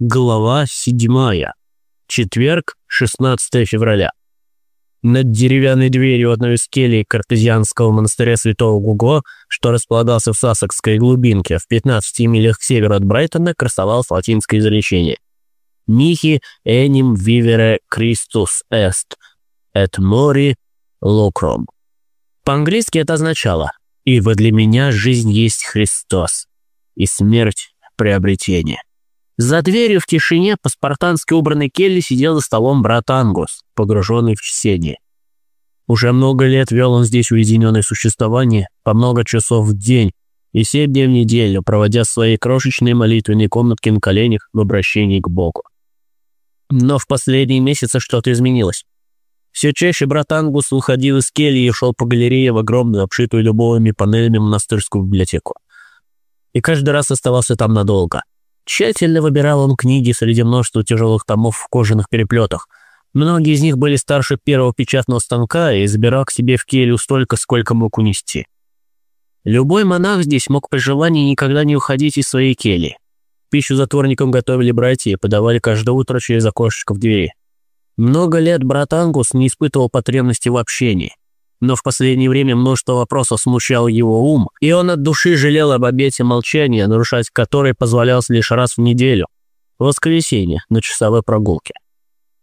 Глава 7. Четверг, 16 февраля. Над деревянной дверью одной из келей картезианского монастыря Святого Гуго, что располагался в Сассекской глубинке в 15 милях к северу от Брайтона, красовалось латинское изречение «Нихи эним vivere Christus est, et mori lucrum». По-английски это означало «Ибо для меня жизнь есть Христос, и смерть – приобретение». За дверью в тишине по спартански убранной келье сидел за столом брат Ангус, погруженный в чтение. Уже много лет вел он здесь уединенное существование, по много часов в день и семь дней в неделю, проводя свои крошечные молитвенные комнатки на коленях в обращении к Богу. Но в последние месяцы что-то изменилось. Все чаще брат Ангус уходил из кельи и шел по галерее в огромную, обшитую любовыми панелями монастырскую библиотеку. И каждый раз оставался там надолго – Тщательно выбирал он книги среди множества тяжелых томов в кожаных переплетах. Многие из них были старше первого печатного станка и забирал к себе в келью столько, сколько мог унести. Любой монах здесь мог при желании никогда не уходить из своей кельи. Пищу затворникам готовили братья и подавали каждое утро через окошечко в двери. Много лет брат Ангус не испытывал потребности в общении. Но в последнее время множество вопросов смущало его ум, и он от души жалел об обете молчания, нарушать который позволялось лишь раз в неделю, в воскресенье, на часовой прогулке.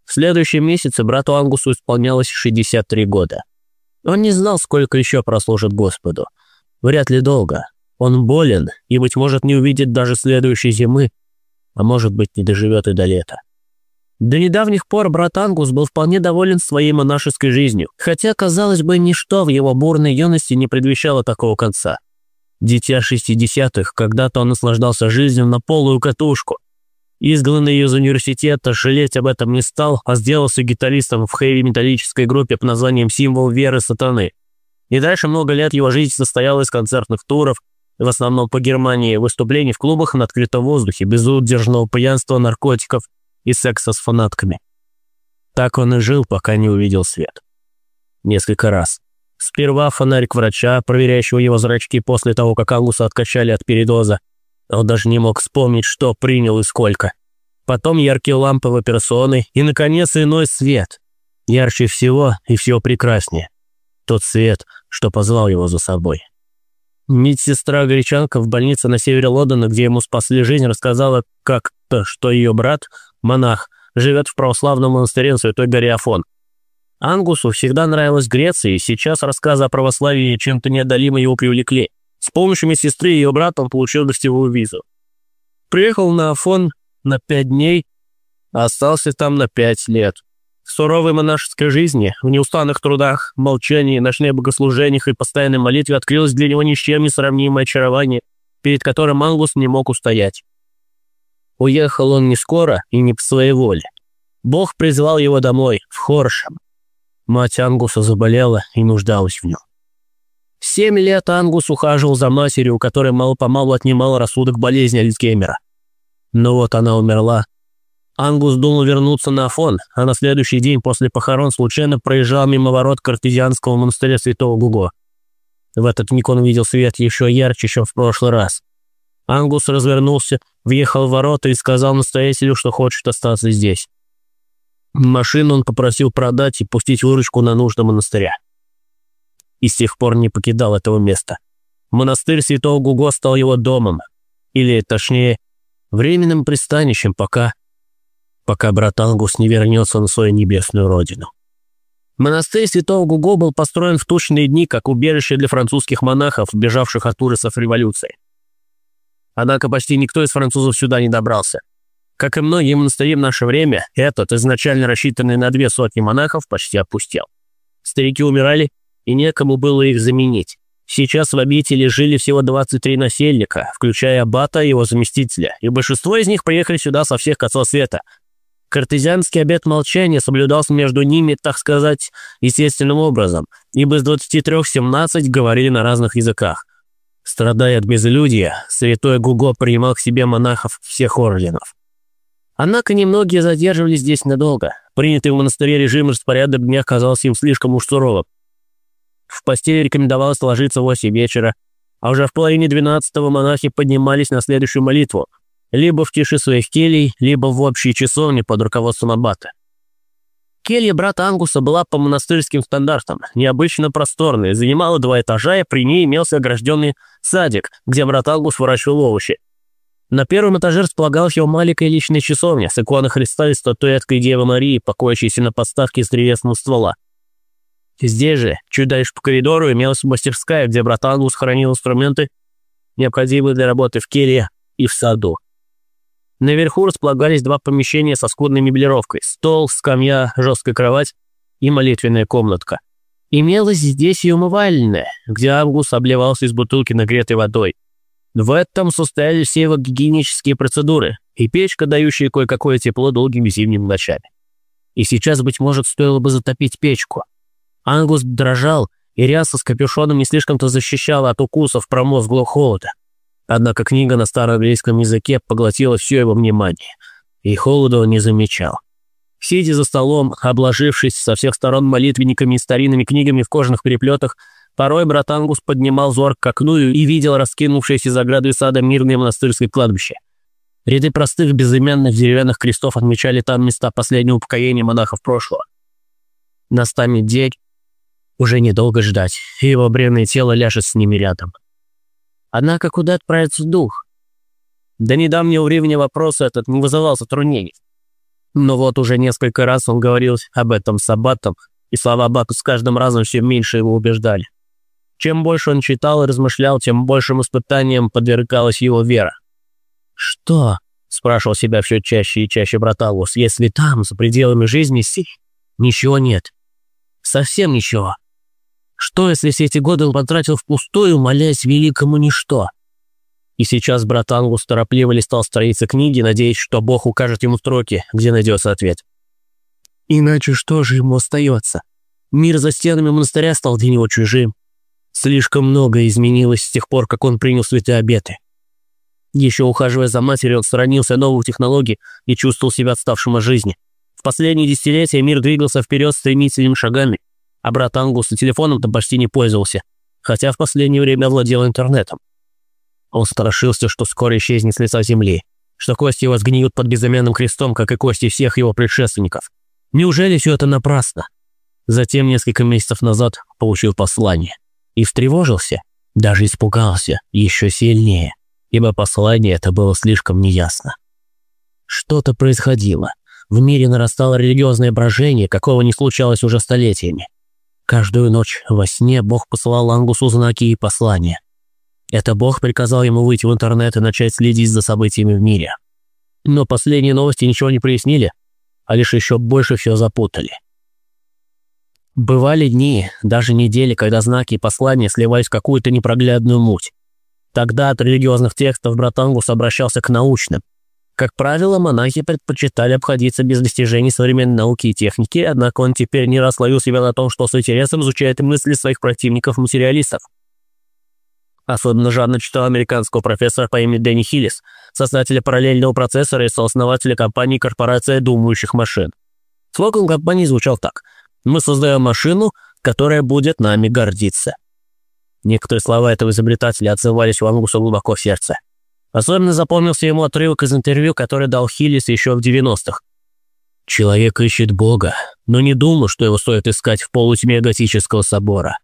В следующем месяце брату Ангусу исполнялось 63 года. Он не знал, сколько еще прослужит Господу. Вряд ли долго. Он болен и, быть может, не увидит даже следующей зимы, а может быть, не доживет и до лета. До недавних пор брат Ангус был вполне доволен своей монашеской жизнью, хотя, казалось бы, ничто в его бурной юности не предвещало такого конца. Дитя шестидесятых, когда-то он наслаждался жизнью на полую катушку. Изгнанный из университета, жалеть об этом не стал, а сделался гитаристом в хэви-металлической группе под названием «Символ веры сатаны». И дальше много лет его жизнь состояла из концертных туров, в основном по Германии, выступлений в клубах на открытом воздухе, безудержного пьянства, наркотиков – и секса с фанатками. Так он и жил, пока не увидел свет. Несколько раз. Сперва фонарик врача, проверяющего его зрачки после того, как Алуса откачали от передоза. Он даже не мог вспомнить, что принял и сколько. Потом яркие лампы в операционной и, наконец, иной свет. Ярче всего и всего прекраснее. Тот свет, что позвал его за собой. Медсестра-гречанка в больнице на севере Лондона, где ему спасли жизнь, рассказала как-то, что ее брат, монах, живет в православном монастыре на Святой горе Афон. Ангусу всегда нравилась Греция, и сейчас рассказы о православии чем-то неодолимо его привлекли. С помощью медсестры и ее брата он получил гостевую визу. Приехал на Афон на пять дней, а остался там на пять лет. В суровой монашеской жизни, в неустанных трудах, молчании, ночных богослужениях и постоянной молитве открылось для него ни с чем не сравнимое очарование, перед которым Ангус не мог устоять. Уехал он не скоро и не по своей воле. Бог призвал его домой, в Хоршем. Мать Ангуса заболела и нуждалась в нем. Семь лет Ангус ухаживал за матерью, у которой мало-помалу отнимал рассудок болезни Альцгеймера. Но вот она умерла. Ангус думал вернуться на Афон, а на следующий день после похорон случайно проезжал мимо ворот картезианского монастыря Святого Гуго. В этот миг он увидел свет еще ярче, чем в прошлый раз. Ангус развернулся, въехал в ворота и сказал настоятелю, что хочет остаться здесь. Машину он попросил продать и пустить выручку на нужды монастыря. И с тех пор не покидал этого места. Монастырь Святого Гуго стал его домом, или, точнее, временным пристанищем, пока... пока брат Ангус не вернется на свою небесную родину. Монастырь Святого Гуго был построен в тучные дни как убежище для французских монахов, бежавших от ужасов революции. Однако почти никто из французов сюда не добрался. Как и многие монастыри в наше время, этот, изначально рассчитанный на две сотни монахов, почти опустел. Старики умирали, и некому было их заменить. Сейчас в обители жили всего 23 насельника, включая аббата и его заместителя, и большинство из них приехали сюда со всех концов света. Картезианский обет молчания соблюдался между ними, так сказать, естественным образом, ибо из 23 17 говорили на разных языках – Страдая от безлюдья, святой Гуго принимал к себе монахов всех орденов. Однако немногие задерживались здесь надолго. Принятый в монастыре режим распорядок дня казался им слишком уж суровым. В постели рекомендовалось ложиться в 8 вечера, а уже в половине двенадцатого монахи поднимались на следующую молитву, либо в тиши своих келей, либо в общей часовне под руководством аббата. Келья брата Ангуса была по монастырским стандартам, необычно просторная, занимала два этажа, и при ней имелся огражденный садик, где брат Ангус выращивал овощи. На первом этаже располагалась его маленькая личная часовня с иконой Христа и статуэткой Девы Марии, покоящейся на подставке из древесного ствола. Здесь же, чуть дальше по коридору, имелась мастерская, где брат Ангус хранил инструменты, необходимые для работы в келье и в саду. Наверху располагались два помещения со скудной меблировкой – стол, скамья, жесткая кровать и молитвенная комнатка. Имелась здесь и умывальная, где Ангус обливался из бутылки нагретой водой. В этом состояли все его гигиенические процедуры и печка, дающая кое-какое тепло долгими зимними ночами. И сейчас, быть может, стоило бы затопить печку. Ангус дрожал, и ряса с капюшоном не слишком-то защищала от укусов промозглого холода. Однако книга на староанглийском языке поглотила все его внимание, и холода он не замечал. Сидя за столом, обложившись со всех сторон молитвенниками и старинными книгами в кожаных переплетах, Порой брат Ангус поднимал взор к окну и видел раскинувшееся за оградой сада мирное монастырское кладбище. Ряды простых безымянных деревянных крестов отмечали там места последнего упокоения монахов прошлого. Настанет день, уже недолго ждать, и его бренное тело ляжет с ними рядом. Однако куда отправится дух? До недавнего времени вопрос этот не вызывал затруднений. Но вот уже несколько раз он говорил об этом с Аббатом, и слова Аббата с каждым разом все меньше его убеждали. Чем больше он читал и размышлял, тем большим испытанием подвергалась его вера. «Что?» – спрашивал себя все чаще и чаще Браталус. «Если там, за пределами жизни, си, ничего нет. Совсем ничего. Что, если все эти годы он потратил впустую, молясь великому ничто?» И сейчас брат Ангус торопливо листал страницы книги, надеясь, что Бог укажет ему строки, где найдется ответ. Иначе что же ему остается? Мир за стенами монастыря стал для него чужим. Слишком многое изменилось с тех пор, как он принял святые обеты. Еще ухаживая за матерью, он сторонился новых технологий и чувствовал себя отставшим от жизни. В последние десятилетия мир двигался вперед стремительными шагами, а брат Ангус и телефоном-то почти не пользовался, хотя в последнее время владел интернетом. Он страшился, что скоро исчезнет с лица земли, что кости его сгниют под безымянным крестом, как и кости всех его предшественников. Неужели все это напрасно? Затем, несколько месяцев назад, получил послание и встревожился, даже испугался еще сильнее, ибо послание это было слишком неясно. Что-то происходило. В мире нарастало религиозное брожение, какого не случалось уже столетиями. Каждую ночь во сне Бог посылал Ангусу знаки и послания. Это Бог приказал ему выйти в интернет и начать следить за событиями в мире. Но последние новости ничего не прояснили, а лишь еще больше все запутали. Бывали дни, даже недели, когда знаки и послания сливались в какую-то непроглядную муть. Тогда от религиозных текстов Братангус обращался к научным. Как правило, монахи предпочитали обходиться без достижений современной науки и техники, однако он теперь не раз ловил себя на том, что с интересом изучает мысли своих противников-материалистов. Особенно жадно читал американского профессора по имени Дэнни Хиллис, создателя параллельного процессора и сооснователя компании «Корпорация думающих машин». Слоган компании звучал так – мы создаем машину, которая будет нами гордиться. Некоторые слова этого изобретателя отзывались у Ангуса глубоко в сердце. Особенно запомнился ему отрывок из интервью, который дал Хиллис еще в 90-х. «Человек ищет Бога, но не думаю, что его стоит искать в полутьме готического собора.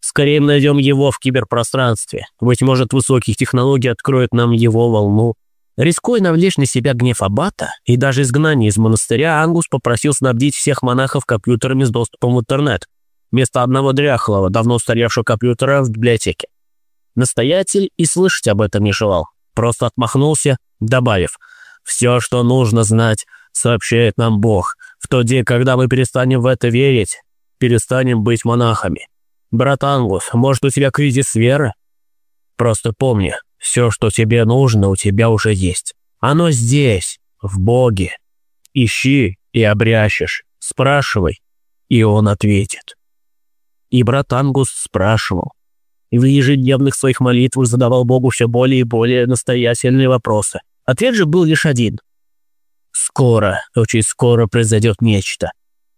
Скорее найдем его в киберпространстве. Быть может, высоких технологий откроют нам его волну. Рискуя навлечь на себя гнев Аббата и даже изгнание из монастыря, Ангус попросил снабдить всех монахов компьютерами с доступом в интернет, вместо одного дряхлого, давно устаревшего компьютера в библиотеке. Настоятель и слышать об этом не желал, просто отмахнулся, добавив «Все, что нужно знать, сообщает нам Бог. В тот день, когда мы перестанем в это верить, перестанем быть монахами. Брат Ангус, может, у тебя кризис веры? Просто помни, все, что тебе нужно, у тебя уже есть. Оно здесь, в Боге. Ищи и обрящешь. Спрашивай, и он ответит. И брат Ангус спрашивал. И в ежедневных своих молитвах задавал Богу все более и более настоятельные вопросы. Ответ же был лишь один. Скоро, очень скоро произойдет нечто.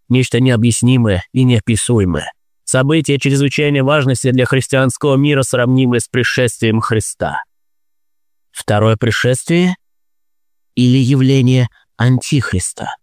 Нечто необъяснимое и неописуемое. Событие чрезвычайной важности для христианского мира, сравнимое с пришествием Христа. Второе пришествие? или явление Антихриста.